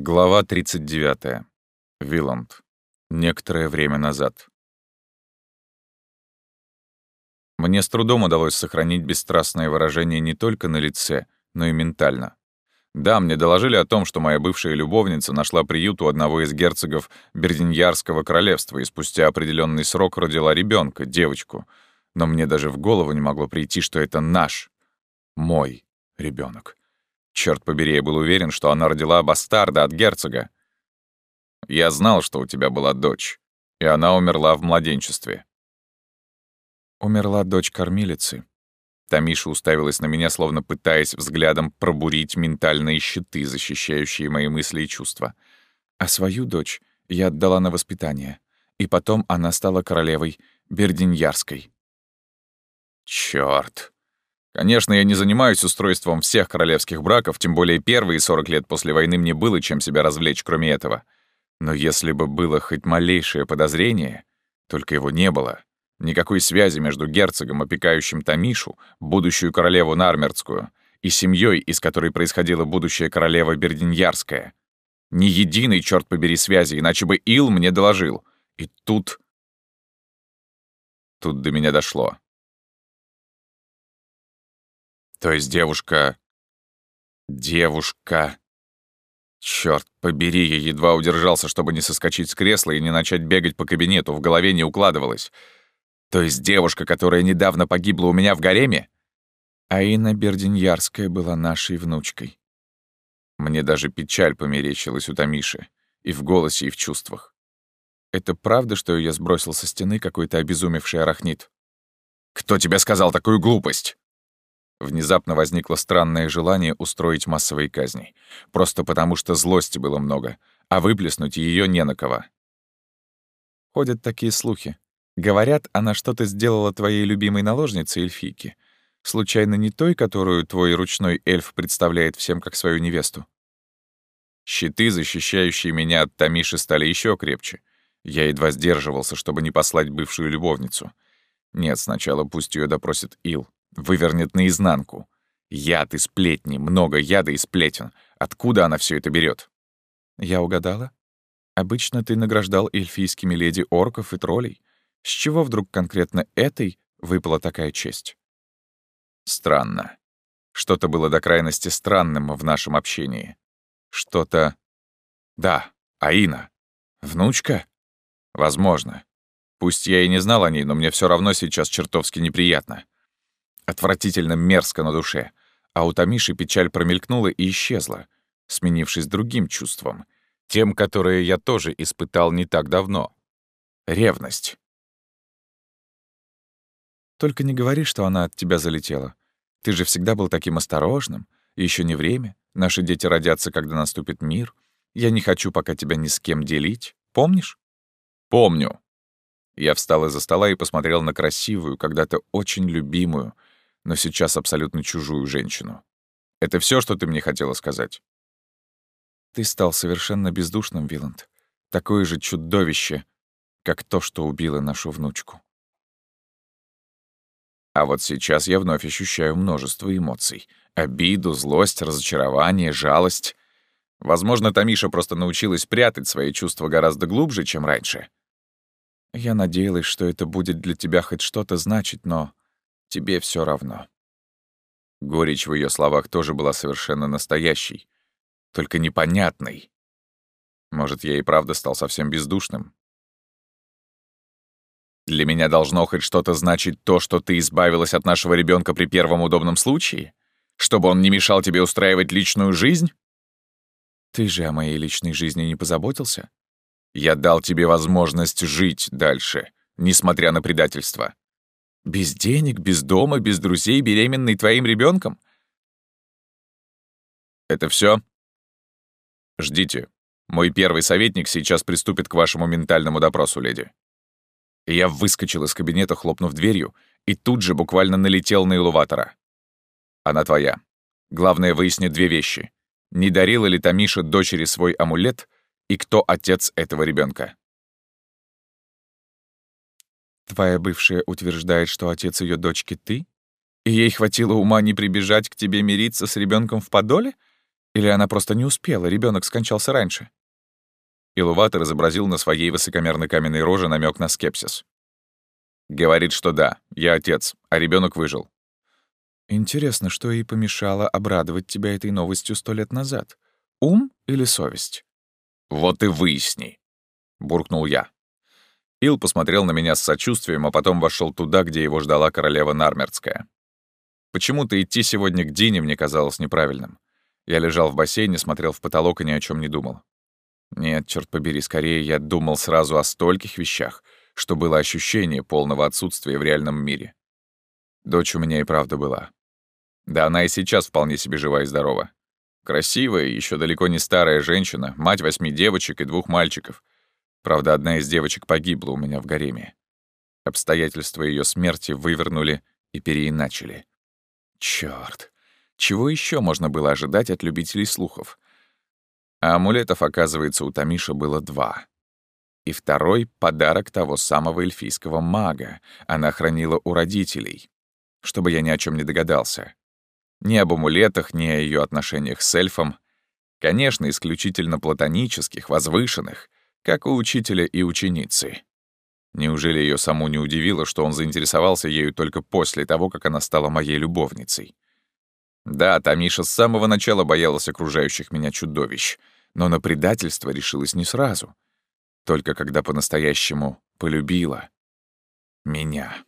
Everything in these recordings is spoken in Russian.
Глава 39. Виланд. Некоторое время назад. Мне с трудом удалось сохранить бесстрастное выражение не только на лице, но и ментально. Да, мне доложили о том, что моя бывшая любовница нашла приют у одного из герцогов Бердиньярского королевства и спустя определенный срок родила ребенка, девочку. Но мне даже в голову не могло прийти, что это наш, мой ребенок. Черт побери, я был уверен, что она родила бастарда от герцога. Я знал, что у тебя была дочь, и она умерла в младенчестве. Умерла дочь кормилицы. Тамиша уставилась на меня, словно пытаясь взглядом пробурить ментальные щиты, защищающие мои мысли и чувства. А свою дочь я отдала на воспитание, и потом она стала королевой Бердиньярской. Чёрт! Конечно, я не занимаюсь устройством всех королевских браков, тем более первые 40 лет после войны мне было чем себя развлечь, кроме этого. Но если бы было хоть малейшее подозрение, только его не было, никакой связи между герцогом, опекающим Тамишу, будущую королеву Нармердскую, и семьей, из которой происходила будущая королева Бердиньярская. Ни единой, черт побери, связи, иначе бы Ил мне доложил. И тут... Тут до меня дошло. То есть девушка... Девушка... Черт побери, я едва удержался, чтобы не соскочить с кресла и не начать бегать по кабинету, в голове не укладывалось. То есть девушка, которая недавно погибла у меня в гареме? Аина Бердиньярская была нашей внучкой. Мне даже печаль померещилась у Тамиши, и в голосе, и в чувствах. Это правда, что я сбросил со стены какой-то обезумевший арахнит? «Кто тебе сказал такую глупость?» Внезапно возникло странное желание устроить массовые казни. Просто потому, что злости было много, а выплеснуть ее не на кого. Ходят такие слухи. Говорят, она что-то сделала твоей любимой наложнице эльфийке. Случайно не той, которую твой ручной эльф представляет всем как свою невесту? Щиты, защищающие меня от Тамиши, стали еще крепче. Я едва сдерживался, чтобы не послать бывшую любовницу. Нет, сначала пусть ее допросит Ил. Вывернет наизнанку. Яд и сплетни, много яда и сплетен. Откуда она все это берет? Я угадала? Обычно ты награждал эльфийскими леди орков и троллей. С чего вдруг конкретно этой выпала такая честь? Странно. Что-то было до крайности странным в нашем общении. Что-то... Да, Аина. Внучка? Возможно. Пусть я и не знал о ней, но мне все равно сейчас чертовски неприятно. Отвратительно мерзко на душе. А у Тамиши печаль промелькнула и исчезла, сменившись другим чувством, тем, которое я тоже испытал не так давно. Ревность. Только не говори, что она от тебя залетела. Ты же всегда был таким осторожным. Еще не время. Наши дети родятся, когда наступит мир. Я не хочу пока тебя ни с кем делить. Помнишь? Помню. Я встал из-за стола и посмотрел на красивую, когда-то очень любимую, но сейчас абсолютно чужую женщину. Это все, что ты мне хотела сказать? Ты стал совершенно бездушным, Виланд. Такое же чудовище, как то, что убило нашу внучку. А вот сейчас я вновь ощущаю множество эмоций. Обиду, злость, разочарование, жалость. Возможно, Тамиша просто научилась прятать свои чувства гораздо глубже, чем раньше. Я надеялась, что это будет для тебя хоть что-то значить, но тебе все равно. Горечь в ее словах тоже была совершенно настоящей, только непонятной. Может, я и правда стал совсем бездушным? Для меня должно хоть что-то значить то, что ты избавилась от нашего ребенка при первом удобном случае? Чтобы он не мешал тебе устраивать личную жизнь? Ты же о моей личной жизни не позаботился? Я дал тебе возможность жить дальше, несмотря на предательство. Без денег, без дома, без друзей, беременный твоим ребенком? Это все? Ждите. Мой первый советник сейчас приступит к вашему ментальному допросу, леди. Я выскочил из кабинета, хлопнув дверью, и тут же буквально налетел на Илуватора. Она твоя. Главное выяснить две вещи. Не дарила ли Тамиша дочери свой амулет, и кто отец этого ребенка? Твоя бывшая утверждает, что отец ее дочки ты? И ей хватило ума не прибежать к тебе мириться с ребенком в подоле? Или она просто не успела, ребенок скончался раньше? Илуватор изобразил на своей высокомерной каменной роже намек на скепсис. Говорит, что да, я отец, а ребенок выжил. Интересно, что ей помешало обрадовать тебя этой новостью сто лет назад? Ум или совесть? Вот и выясни, буркнул я. Ил посмотрел на меня с сочувствием, а потом вошел туда, где его ждала королева Нармердская. Почему-то идти сегодня к Дине мне казалось неправильным. Я лежал в бассейне, смотрел в потолок и ни о чем не думал. Нет, черт побери, скорее я думал сразу о стольких вещах, что было ощущение полного отсутствия в реальном мире. Дочь у меня и правда была. Да она и сейчас вполне себе жива и здорова. Красивая, еще далеко не старая женщина, мать восьми девочек и двух мальчиков. Правда, одна из девочек погибла у меня в гареме. Обстоятельства ее смерти вывернули и переиначили. Чёрт, чего еще можно было ожидать от любителей слухов? А амулетов, оказывается, у Тамиша было два. И второй — подарок того самого эльфийского мага. Она хранила у родителей. Чтобы я ни о чем не догадался. Ни об амулетах, ни о ее отношениях с эльфом. Конечно, исключительно платонических, возвышенных, как у учителя и ученицы. Неужели ее саму не удивило, что он заинтересовался ею только после того, как она стала моей любовницей? Да, Тамиша с самого начала боялась окружающих меня чудовищ, но на предательство решилась не сразу. Только когда по-настоящему полюбила меня.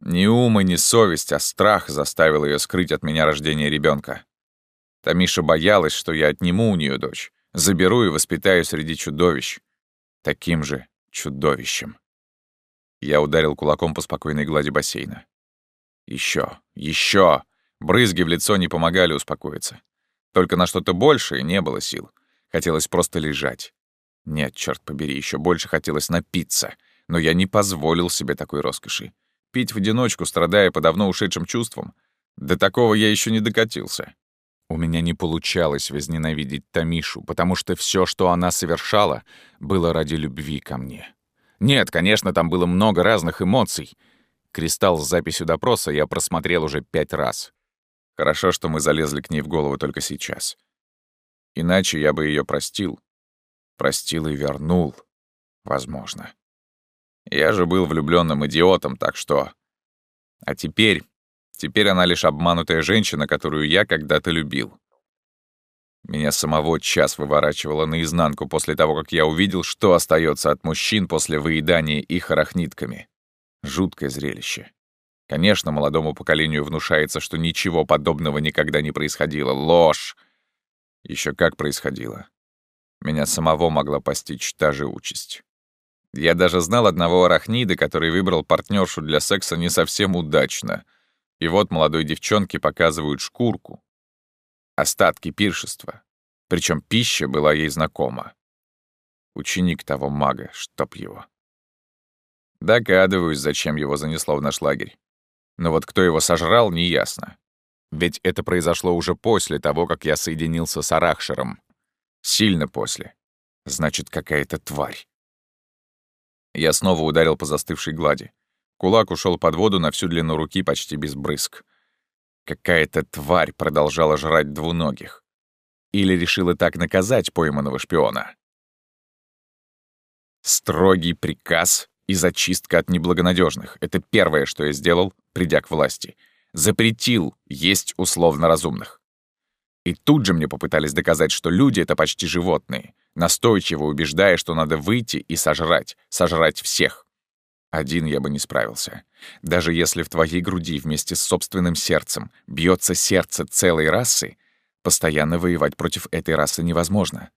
Ни ум и ни совесть, а страх заставил ее скрыть от меня рождение ребенка. Тамиша боялась, что я отниму у нее дочь, заберу и воспитаю среди чудовищ. Таким же чудовищем. Я ударил кулаком по спокойной глади бассейна. Еще, еще! Брызги в лицо не помогали успокоиться. Только на что-то большее не было сил. Хотелось просто лежать. Нет, черт побери, еще больше хотелось напиться. Но я не позволил себе такой роскоши. Пить в одиночку, страдая по давно ушедшим чувствам. До такого я еще не докатился. У меня не получалось возненавидеть Тамишу, потому что все, что она совершала, было ради любви ко мне. Нет, конечно, там было много разных эмоций. Кристалл с записью допроса я просмотрел уже пять раз. Хорошо, что мы залезли к ней в голову только сейчас. Иначе я бы ее простил. Простил и вернул. Возможно. Я же был влюбленным идиотом, так что... А теперь... Теперь она лишь обманутая женщина, которую я когда-то любил. Меня самого час выворачивало наизнанку после того, как я увидел, что остается от мужчин после выедания их арахнитками. Жуткое зрелище. Конечно, молодому поколению внушается, что ничего подобного никогда не происходило. Ложь! Еще как происходило. Меня самого могла постичь та же участь. Я даже знал одного арахнида, который выбрал партнершу для секса не совсем удачно. И вот молодой девчонке показывают шкурку. Остатки пиршества. Причем пища была ей знакома. Ученик того мага, чтоб его. Догадываюсь, зачем его занесло в наш лагерь. Но вот кто его сожрал, неясно. Ведь это произошло уже после того, как я соединился с Арахшером. Сильно после. Значит, какая-то тварь. Я снова ударил по застывшей глади. Кулак ушел под воду на всю длину руки почти без брызг. Какая-то тварь продолжала жрать двуногих. Или решила так наказать пойманного шпиона. Строгий приказ и зачистка от неблагонадежных. Это первое, что я сделал, придя к власти. Запретил есть условно разумных. И тут же мне попытались доказать, что люди — это почти животные, настойчиво убеждая, что надо выйти и сожрать, сожрать всех. Один я бы не справился. Даже если в твоей груди вместе с собственным сердцем бьется сердце целой расы, постоянно воевать против этой расы невозможно.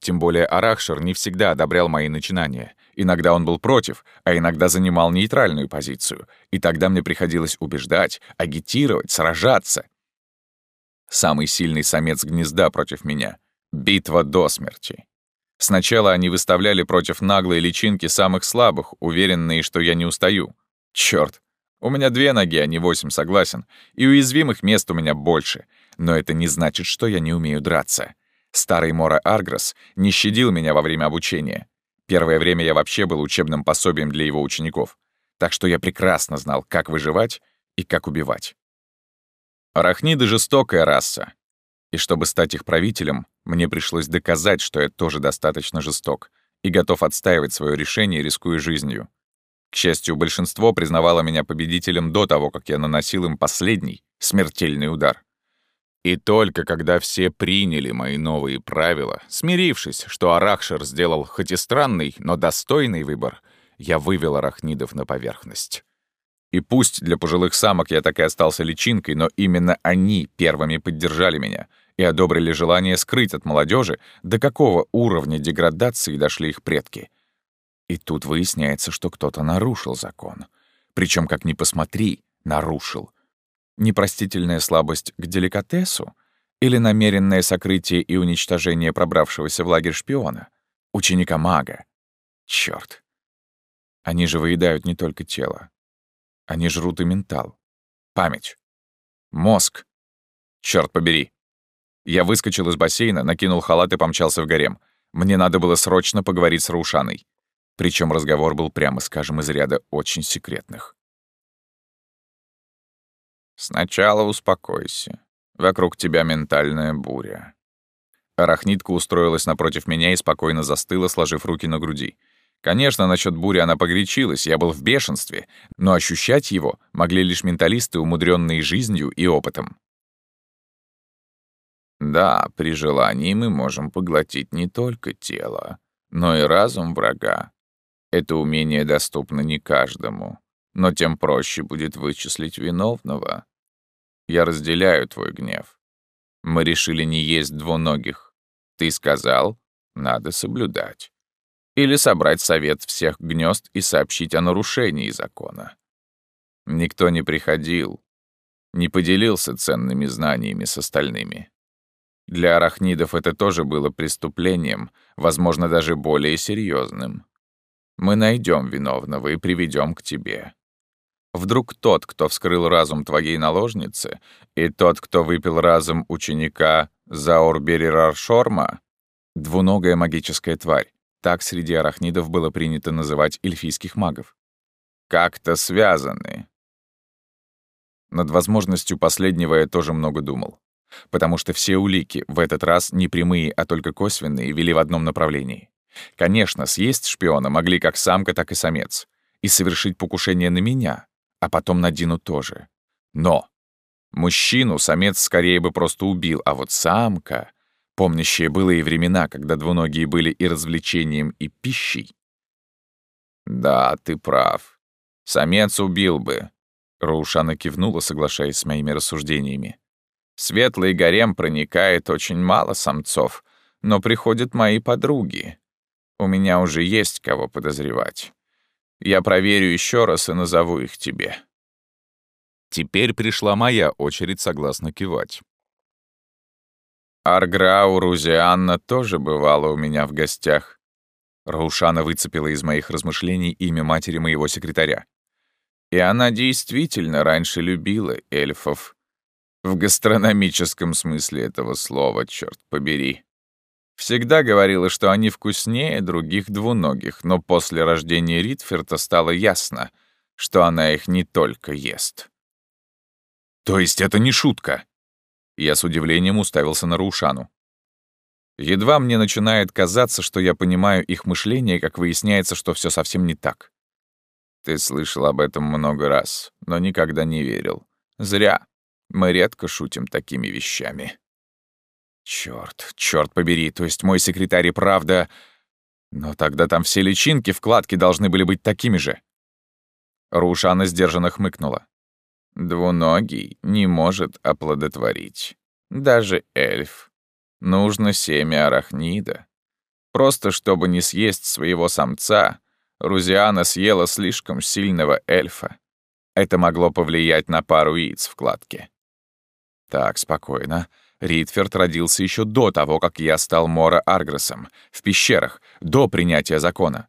Тем более Арахшер не всегда одобрял мои начинания. Иногда он был против, а иногда занимал нейтральную позицию. И тогда мне приходилось убеждать, агитировать, сражаться. Самый сильный самец гнезда против меня. Битва до смерти. Сначала они выставляли против наглой личинки самых слабых, уверенные, что я не устаю. Чёрт, у меня две ноги, а не восемь, согласен. И уязвимых мест у меня больше. Но это не значит, что я не умею драться. Старый Мора Аргрос не щадил меня во время обучения. Первое время я вообще был учебным пособием для его учеников. Так что я прекрасно знал, как выживать и как убивать. Арахниды — жестокая раса. И чтобы стать их правителем, мне пришлось доказать, что я тоже достаточно жесток и готов отстаивать свое решение, рискуя жизнью. К счастью, большинство признавало меня победителем до того, как я наносил им последний, смертельный удар. И только когда все приняли мои новые правила, смирившись, что Арахшер сделал хоть и странный, но достойный выбор, я вывел арахнидов на поверхность. И пусть для пожилых самок я так и остался личинкой, но именно они первыми поддержали меня и одобрили желание скрыть от молодежи, до какого уровня деградации дошли их предки. И тут выясняется, что кто-то нарушил закон. Причем, как ни посмотри, нарушил. Непростительная слабость к деликатесу или намеренное сокрытие и уничтожение пробравшегося в лагерь шпиона, ученика-мага. Чёрт. Они же выедают не только тело, они жрут и ментал. Память. Мозг. Черт побери. Я выскочил из бассейна, накинул халат и помчался в гарем. Мне надо было срочно поговорить с Раушаной. Причем разговор был, прямо скажем, из ряда очень секретных. «Сначала успокойся. Вокруг тебя ментальная буря». Арахнитка устроилась напротив меня и спокойно застыла, сложив руки на груди. Конечно, насчет бури она погречилась, я был в бешенстве, но ощущать его могли лишь менталисты, умудренные жизнью и опытом. Да, при желании мы можем поглотить не только тело, но и разум врага. Это умение доступно не каждому, но тем проще будет вычислить виновного. Я разделяю твой гнев. Мы решили не есть двуногих. Ты сказал, надо соблюдать или собрать совет всех гнезд и сообщить о нарушении закона. Никто не приходил, не поделился ценными знаниями с остальными. Для арахнидов это тоже было преступлением, возможно, даже более серьезным. Мы найдем виновного и приведем к тебе. Вдруг тот, кто вскрыл разум твоей наложницы, и тот, кто выпил разум ученика Заурберираршорма, двуногая магическая тварь, так среди арахнидов было принято называть эльфийских магов. Как-то связаны. Над возможностью последнего я тоже много думал. Потому что все улики, в этот раз не прямые, а только косвенные, вели в одном направлении. Конечно, съесть шпиона могли как самка, так и самец. И совершить покушение на меня, а потом на Дину тоже. Но мужчину самец скорее бы просто убил, а вот самка помнящие былые времена, когда двуногие были и развлечением, и пищей. «Да, ты прав. Самец убил бы», — Раушана кивнула, соглашаясь с моими рассуждениями. «В светлый гарем проникает очень мало самцов, но приходят мои подруги. У меня уже есть кого подозревать. Я проверю еще раз и назову их тебе». Теперь пришла моя очередь согласно кивать. Арграу Рузианна тоже бывала у меня в гостях. Раушана выцепила из моих размышлений имя матери моего секретаря. И она действительно раньше любила эльфов. В гастрономическом смысле этого слова, черт побери. Всегда говорила, что они вкуснее других двуногих, но после рождения Ритферта стало ясно, что она их не только ест. «То есть это не шутка?» Я с удивлением уставился на Раушану. Едва мне начинает казаться, что я понимаю их мышление, как выясняется, что все совсем не так. Ты слышал об этом много раз, но никогда не верил. Зря. Мы редко шутим такими вещами. Черт, черт побери, то есть мой секретарь и правда... Но тогда там все личинки, вкладки должны были быть такими же. Рушана сдержанно хмыкнула. Двуногий не может оплодотворить. Даже эльф. Нужно семя арахнида. Просто чтобы не съесть своего самца, Рузиана съела слишком сильного эльфа. Это могло повлиять на пару яиц в кладке. Так, спокойно. Ритферд родился еще до того, как я стал Мора Аргресом, в пещерах, до принятия закона.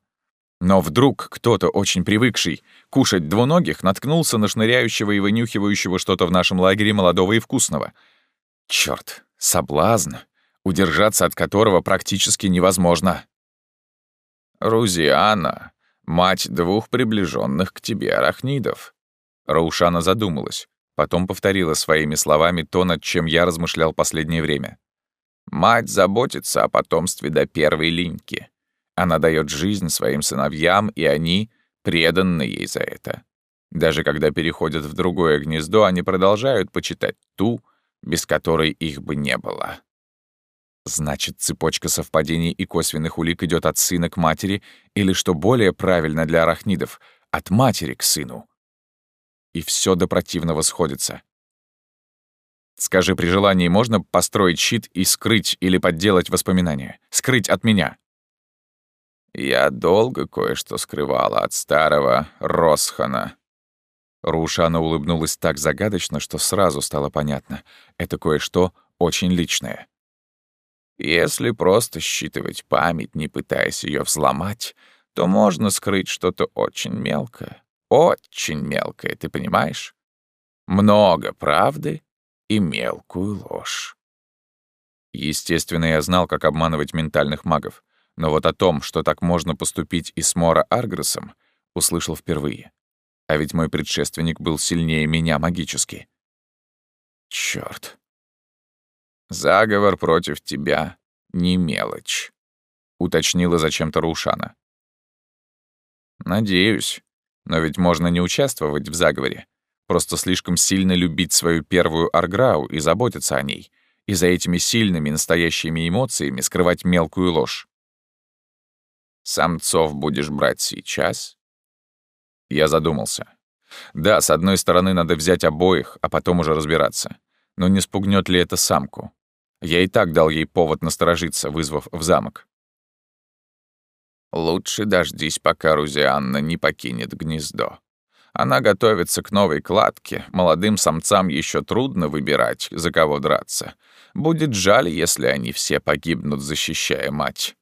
Но вдруг кто-то, очень привыкший кушать двуногих, наткнулся на шныряющего и вынюхивающего что-то в нашем лагере молодого и вкусного. Чёрт, соблазн, удержаться от которого практически невозможно. «Рузиана, мать двух приближенных к тебе арахнидов». Раушана задумалась, Потом повторила своими словами то, над чем я размышлял последнее время. «Мать заботится о потомстве до первой линьки. Она дает жизнь своим сыновьям, и они преданы ей за это. Даже когда переходят в другое гнездо, они продолжают почитать ту, без которой их бы не было. Значит, цепочка совпадений и косвенных улик идет от сына к матери, или, что более правильно для арахнидов, от матери к сыну. И все до противного сходится. Скажи, при желании можно построить щит и скрыть или подделать воспоминания? Скрыть от меня? Я долго кое-что скрывала от старого Росхана. Рушана улыбнулась так загадочно, что сразу стало понятно. Это кое-что очень личное. Если просто считывать память, не пытаясь ее взломать, то можно скрыть что-то очень мелкое. Очень мелкое, ты понимаешь? Много правды и мелкую ложь. Естественно, я знал, как обманывать ментальных магов. Но вот о том, что так можно поступить и с Мора Аргресом, услышал впервые. А ведь мой предшественник был сильнее меня магически. Чёрт. Заговор против тебя — не мелочь, — уточнила зачем-то Рушана. Надеюсь. Но ведь можно не участвовать в заговоре. Просто слишком сильно любить свою первую Арграу и заботиться о ней. И за этими сильными настоящими эмоциями скрывать мелкую ложь. Самцов будешь брать сейчас? Я задумался. Да, с одной стороны, надо взять обоих, а потом уже разбираться. Но не спугнет ли это самку? Я и так дал ей повод насторожиться, вызвав в замок. Лучше дождись, пока Рузианна не покинет гнездо. Она готовится к новой кладке. Молодым самцам еще трудно выбирать, за кого драться. Будет жаль, если они все погибнут, защищая мать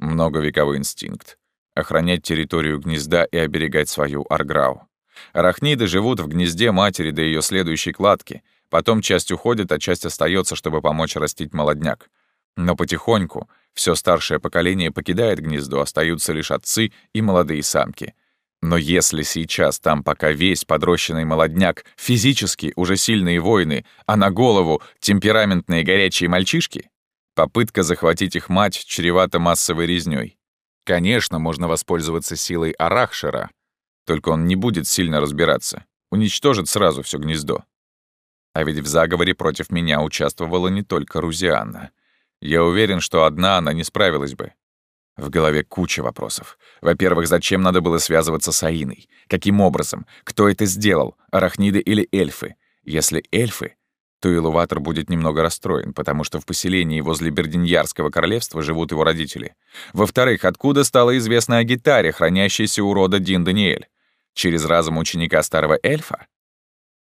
многовековой инстинкт — охранять территорию гнезда и оберегать свою арграу. Арахниды живут в гнезде матери до ее следующей кладки, потом часть уходит, а часть остается, чтобы помочь растить молодняк. Но потихоньку все старшее поколение покидает гнездо, остаются лишь отцы и молодые самки. Но если сейчас там пока весь подрощенный молодняк, физически уже сильные воины, а на голову темпераментные горячие мальчишки, Попытка захватить их мать чревата массовой резнёй. Конечно, можно воспользоваться силой Арахшера, только он не будет сильно разбираться, уничтожит сразу все гнездо. А ведь в заговоре против меня участвовала не только Рузианна. Я уверен, что одна она не справилась бы. В голове куча вопросов. Во-первых, зачем надо было связываться с Аиной? Каким образом? Кто это сделал? Арахниды или эльфы? Если эльфы, то Илуватор будет немного расстроен, потому что в поселении возле Бердиньярского королевства живут его родители. Во-вторых, откуда стало известно о гитаре, хранящейся у рода Дин Даниэль? Через разум ученика старого эльфа?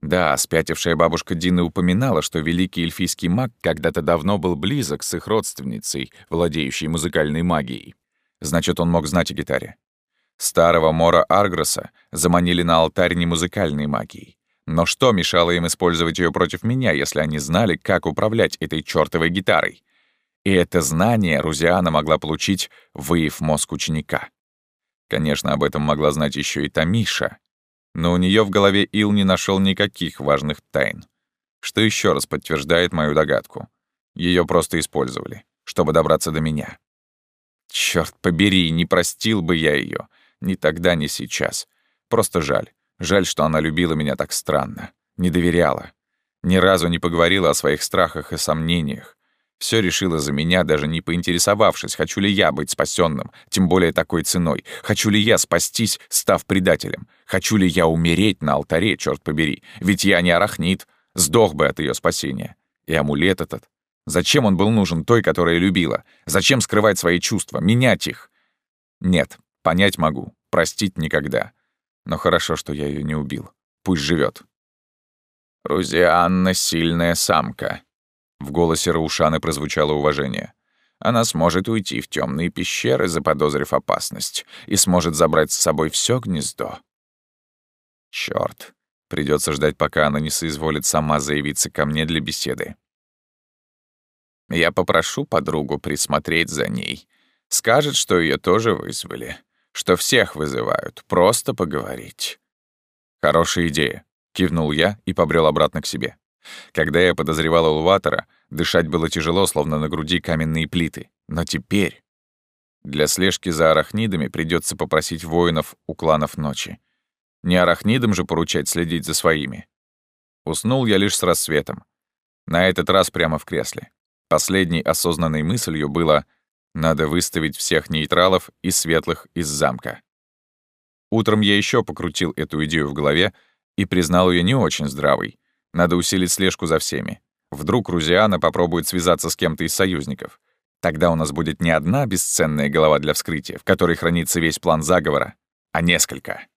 Да, спятившая бабушка Дины упоминала, что великий эльфийский маг когда-то давно был близок с их родственницей, владеющей музыкальной магией. Значит, он мог знать о гитаре. Старого Мора Аргроса заманили на алтарь не музыкальной магией, но что мешало им использовать ее против меня, если они знали, как управлять этой чёртовой гитарой? И это знание Рузиана могла получить, выев мозг ученика. Конечно, об этом могла знать еще и Тамиша, но у нее в голове Ил не нашел никаких важных тайн, что еще раз подтверждает мою догадку. Ее просто использовали, чтобы добраться до меня. Черт побери, не простил бы я ее, ни тогда, ни сейчас. Просто жаль. Жаль, что она любила меня так странно, не доверяла. Ни разу не поговорила о своих страхах и сомнениях. Все решила за меня, даже не поинтересовавшись, хочу ли я быть спасенным, тем более такой ценой. Хочу ли я спастись, став предателем? Хочу ли я умереть на алтаре, черт побери? Ведь я не арахнит, сдох бы от ее спасения. И амулет этот. Зачем он был нужен той, которая любила? Зачем скрывать свои чувства, менять их? Нет, понять могу, простить никогда. Но хорошо, что я ее не убил. Пусть живет. «Рузианна — сильная самка». В голосе Раушаны прозвучало уважение. Она сможет уйти в темные пещеры, заподозрив опасность, и сможет забрать с собой все гнездо. Черт, придется ждать, пока она не соизволит сама заявиться ко мне для беседы. Я попрошу подругу присмотреть за ней. Скажет, что ее тоже вызвали что всех вызывают, просто поговорить. Хорошая идея. Кивнул я и побрел обратно к себе. Когда я подозревал Элуватора, дышать было тяжело, словно на груди каменные плиты. Но теперь... Для слежки за арахнидами придется попросить воинов у кланов ночи. Не арахнидам же поручать следить за своими. Уснул я лишь с рассветом. На этот раз прямо в кресле. Последней осознанной мыслью было «надо выставить всех нейтралов и светлых из замка». Утром я еще покрутил эту идею в голове и признал ее не очень здравой. Надо усилить слежку за всеми. Вдруг Рузиана попробует связаться с кем-то из союзников. Тогда у нас будет не одна бесценная голова для вскрытия, в которой хранится весь план заговора, а несколько.